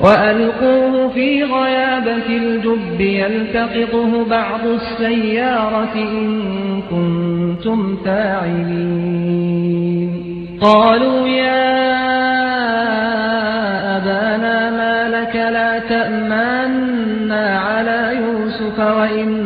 وألقوه في غيابة الجب يلتقطه بعض السيارة إن كنتم فاعلين. قالوا يا أبانا ما لك لا تأمنا على يوسف وإنا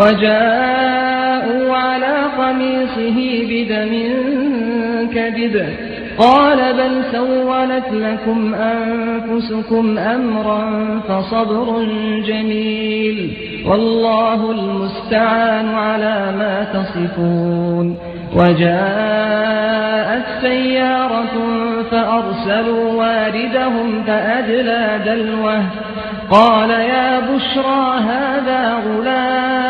وجاءوا على قميصه بدم كذب قال بل سولت لكم أنفسكم أمرا فصبر جميل. والله المستعان على ما تصفون. وجاءت سيارة فأرسلوا واردهم فأدلى دلوه. قال يا بشرى هذا غلام.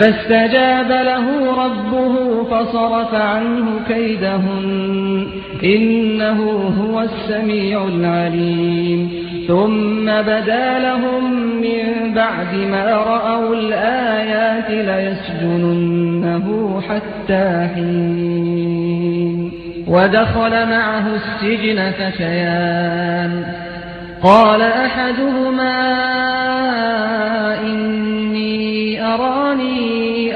فاستجاب له ربه فصرف عنه كيدهن إنه هو السميع العليم. ثم بدا لهم من بعد ما رأوا الآيات ليسجننه حتى حين. ودخل معه السجن فتيان. قال أحدهما إني أراني